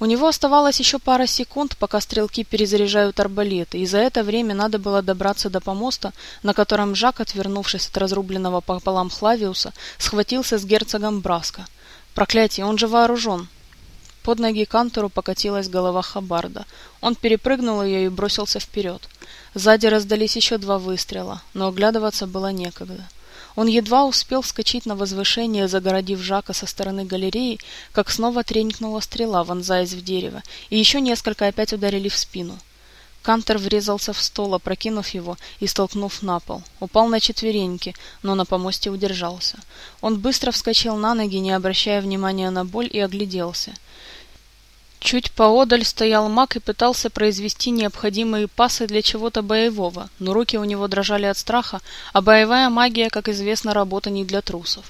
У него оставалось еще пара секунд, пока стрелки перезаряжают арбалеты, и за это время надо было добраться до помоста, на котором Жак, отвернувшись от разрубленного пополам Хлавиуса, схватился с герцогом Браска – Проклятие, он же вооружен. Под ноги Кантору покатилась голова Хабарда. Он перепрыгнул ее и бросился вперед. Сзади раздались еще два выстрела, но оглядываться было некогда. Он едва успел вскочить на возвышение, загородив Жака со стороны галереи, как снова тренькнула стрела, вонзаясь в дерево, и еще несколько опять ударили в спину. Кантер врезался в стол, опрокинув его и столкнув на пол. Упал на четвереньки, но на помосте удержался. Он быстро вскочил на ноги, не обращая внимания на боль, и огляделся. Чуть поодаль стоял маг и пытался произвести необходимые пасы для чего-то боевого, но руки у него дрожали от страха, а боевая магия, как известно, работа не для трусов.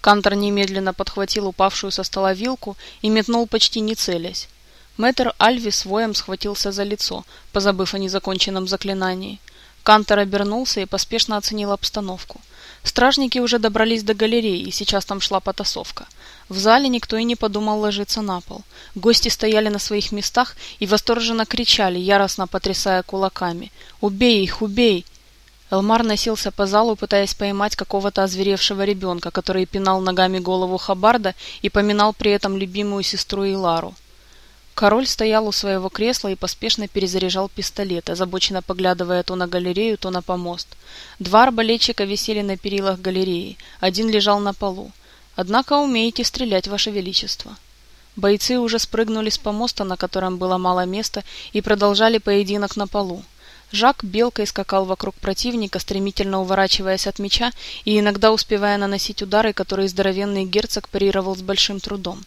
Кантор немедленно подхватил упавшую со стола вилку и метнул почти не целясь. Мэтр Альвис воем схватился за лицо, позабыв о незаконченном заклинании. Кантор обернулся и поспешно оценил обстановку. Стражники уже добрались до галереи, и сейчас там шла потасовка. В зале никто и не подумал ложиться на пол. Гости стояли на своих местах и восторженно кричали, яростно потрясая кулаками. «Убей их, убей!» Элмар носился по залу, пытаясь поймать какого-то озверевшего ребенка, который пинал ногами голову Хабарда и поминал при этом любимую сестру Илару. Король стоял у своего кресла и поспешно перезаряжал пистолет, озабоченно поглядывая то на галерею, то на помост. Два арбалетчика висели на перилах галереи, один лежал на полу. «Однако умеете стрелять, Ваше Величество». Бойцы уже спрыгнули с помоста, на котором было мало места, и продолжали поединок на полу. Жак белкой скакал вокруг противника, стремительно уворачиваясь от меча и иногда успевая наносить удары, которые здоровенный герцог парировал с большим трудом.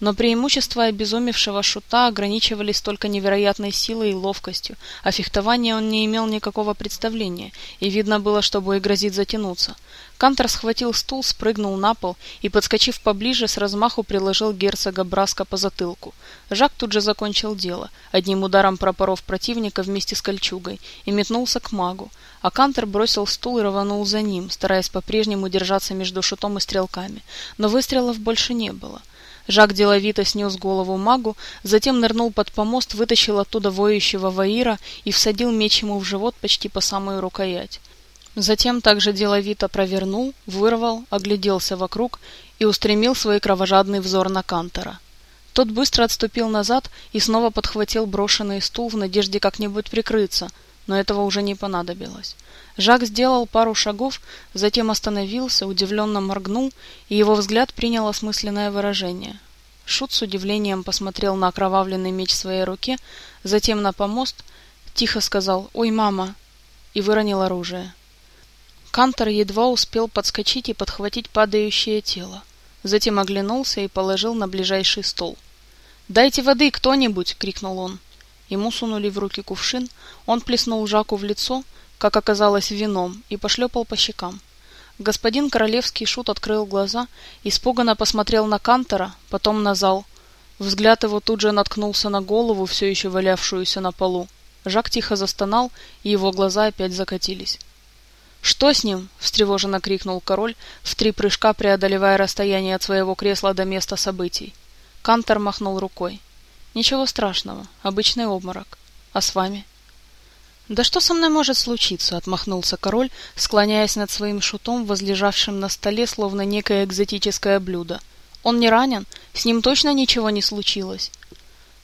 но преимущества обезумевшего шута ограничивались только невероятной силой и ловкостью, о фехтовании он не имел никакого представления, и видно было, что бой грозит затянуться. Кантор схватил стул, спрыгнул на пол и, подскочив поближе, с размаху приложил герцога Браска по затылку. Жак тут же закончил дело, одним ударом пропоров противника вместе с кольчугой, и метнулся к магу, а Кантор бросил стул и рванул за ним, стараясь по-прежнему держаться между шутом и стрелками, но выстрелов больше не было. Жак деловито снес голову магу, затем нырнул под помост, вытащил оттуда воющего Ваира и всадил меч ему в живот почти по самую рукоять. Затем также деловито провернул, вырвал, огляделся вокруг и устремил свой кровожадный взор на Кантора. Тот быстро отступил назад и снова подхватил брошенный стул в надежде как-нибудь прикрыться, но этого уже не понадобилось. Жак сделал пару шагов, затем остановился, удивленно моргнул, и его взгляд принял осмысленное выражение. Шут с удивлением посмотрел на окровавленный меч в своей руке, затем на помост, тихо сказал «Ой, мама!» и выронил оружие. Кантор едва успел подскочить и подхватить падающее тело. Затем оглянулся и положил на ближайший стол. «Дайте воды кто-нибудь!» — крикнул он. Ему сунули в руки кувшин, он плеснул Жаку в лицо, как оказалось, вином, и пошлепал по щекам. Господин королевский шут открыл глаза, испуганно посмотрел на Кантора, потом на зал. Взгляд его тут же наткнулся на голову, все еще валявшуюся на полу. Жак тихо застонал, и его глаза опять закатились. «Что с ним?» — встревоженно крикнул король, в три прыжка преодолевая расстояние от своего кресла до места событий. Кантор махнул рукой. «Ничего страшного, обычный обморок. А с вами?» «Да что со мной может случиться?» — отмахнулся король, склоняясь над своим шутом, возлежавшим на столе, словно некое экзотическое блюдо. «Он не ранен? С ним точно ничего не случилось?»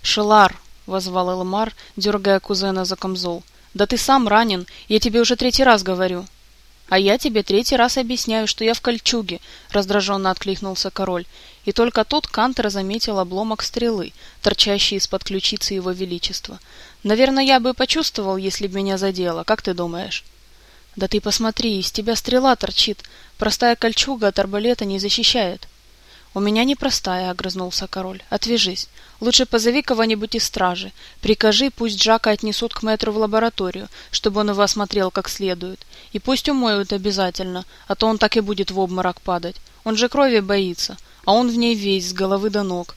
«Шелар!» — возвал Элмар, дергая кузена за камзол. «Да ты сам ранен, я тебе уже третий раз говорю». «А я тебе третий раз объясняю, что я в кольчуге», — раздраженно откликнулся король. И только тут Кантер заметил обломок стрелы, торчащий из-под ключицы его величества. «Наверное, я бы почувствовал, если бы меня задело. Как ты думаешь?» «Да ты посмотри, из тебя стрела торчит. Простая кольчуга от арбалета не защищает». «У меня непростая», — огрызнулся король. «Отвяжись. Лучше позови кого-нибудь из стражи. Прикажи, пусть Джака отнесут к мэтру в лабораторию, чтобы он его осмотрел как следует. И пусть умоют обязательно, а то он так и будет в обморок падать. Он же крови боится, а он в ней весь, с головы до ног.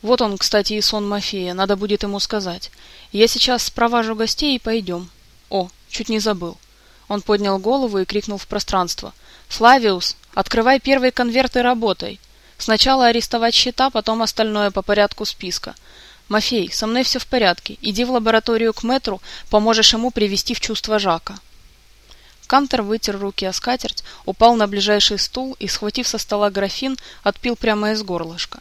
Вот он, кстати, и сон Мафея, надо будет ему сказать. Я сейчас спроважу гостей и пойдем. О, чуть не забыл». Он поднял голову и крикнул в пространство. «Флавиус, открывай первый конверт и работай!» Сначала арестовать счета, потом остальное по порядку списка. Мафей, со мной все в порядке. Иди в лабораторию к мэтру, поможешь ему привести в чувство Жака. Кантер вытер руки о скатерть, упал на ближайший стул и, схватив со стола графин, отпил прямо из горлышка.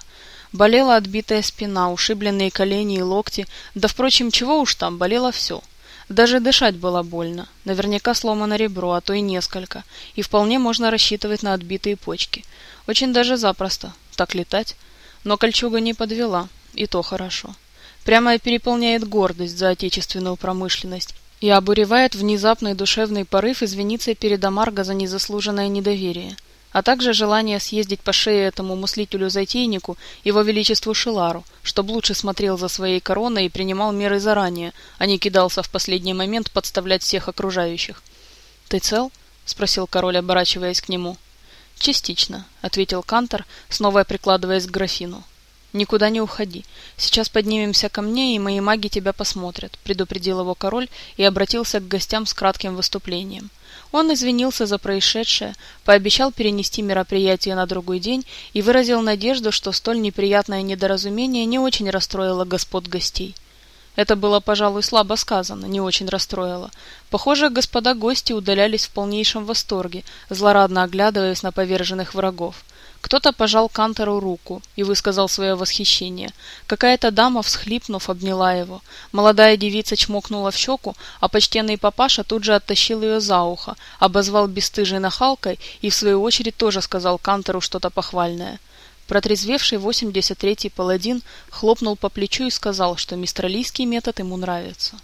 Болела отбитая спина, ушибленные колени и локти, да, впрочем, чего уж там, болело все. Даже дышать было больно. Наверняка сломано ребро, а то и несколько. И вполне можно рассчитывать на отбитые почки. Очень даже запросто. Так летать. Но кольчуга не подвела. И то хорошо. Прямо переполняет гордость за отечественную промышленность и обуревает внезапный душевный порыв извиниться перед Амарго за незаслуженное недоверие а также желание съездить по шее этому мыслителю-затейнику, его величеству Шилару, чтобы лучше смотрел за своей короной и принимал меры заранее, а не кидался в последний момент подставлять всех окружающих. «Ты цел?» — спросил король, оборачиваясь к нему. «Частично», — ответил Кантор, снова прикладываясь к графину. «Никуда не уходи. Сейчас поднимемся ко мне, и мои маги тебя посмотрят», — предупредил его король и обратился к гостям с кратким выступлением. Он извинился за происшедшее, пообещал перенести мероприятие на другой день и выразил надежду, что столь неприятное недоразумение не очень расстроило господ гостей. Это было, пожалуй, слабо сказано, не очень расстроило. Похоже, господа гости удалялись в полнейшем восторге, злорадно оглядываясь на поверженных врагов. Кто-то пожал Кантору руку и высказал свое восхищение. Какая-то дама, всхлипнув, обняла его. Молодая девица чмокнула в щеку, а почтенный папаша тут же оттащил ее за ухо, обозвал бесстыжей нахалкой и, в свою очередь, тоже сказал Кантору что-то похвальное. Протрезвевший 83-й паладин хлопнул по плечу и сказал, что мистралийский метод ему нравится.